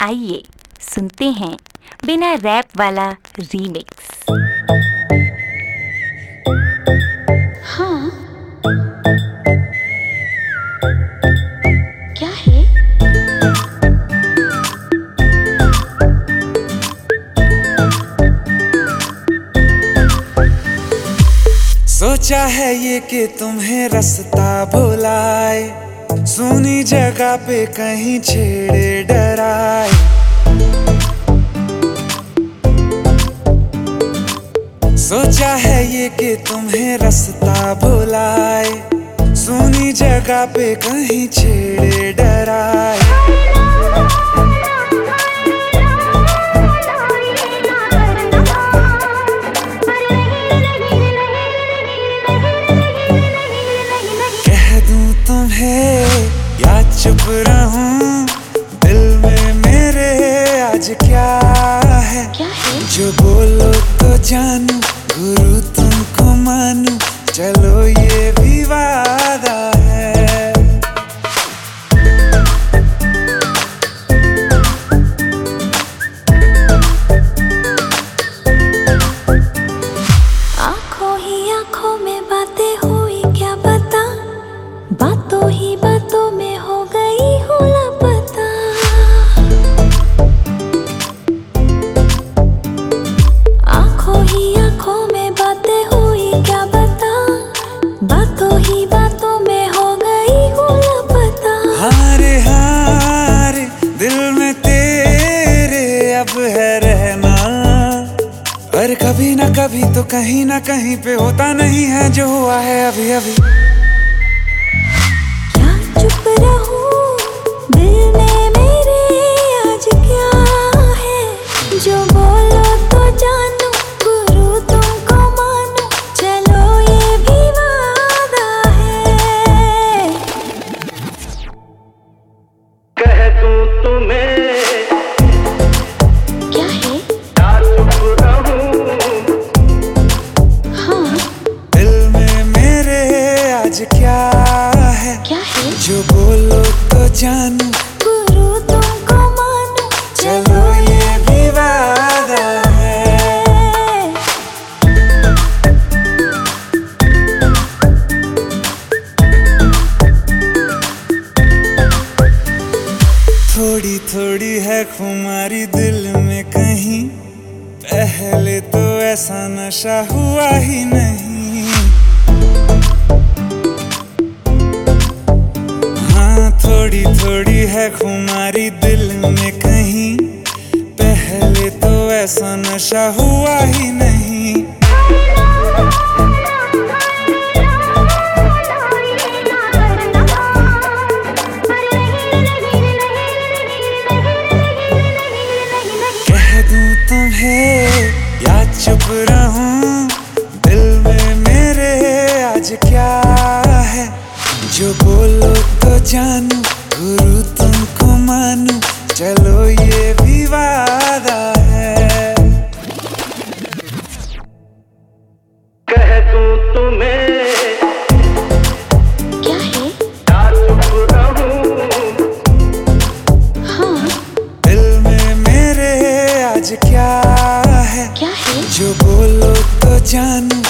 आइए सुनते हैं बिना रैप वाला रीमिक्स हाँ। क्या है? सोचा है ये कि तुम्हें रास्ता भुलाए। सुनी जगह पे कहीं छेड़े डराए। सोचा है ये कि तुम्हें रास्ता भुलाए सुनी जगह पे कहीं छेड़े डराए। तुम्हें या चुप रहूँ दिल में मेरे आज क्या है? क्या है? जो बोलो तो जानू गुरु तुमको मानू चलो ये भी कहीं ना कहीं पे होता नहीं है जो हुआ है अभी अभी। क्या चुप रहूँ? आज क्या है? क्या है? जो बोलो तो जानू। गुरु तुमको मानू। चलो ये भी वादा है। थोड़ी थोड़ी है खुमारी दिल में कहीं। पहले तो ऐसा नशा हुआ ही नहीं। है खुमारी दिल में कहीं। पहले तो ऐसा नशा हुआ ही नहीं। कह दूँ तुम्हें, या चुप रहूँ। दिल में मेरे आज क्या है? जो बोलो तो जानू। तो जानू